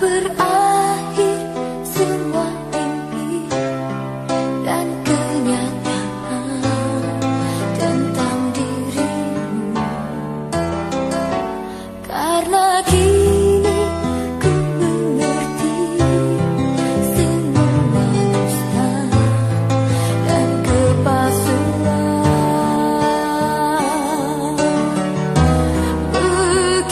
berakhir semua mimpi dan kenyataan tentang dirimu karena kini ku semua dusta dan kepalsuan begitu.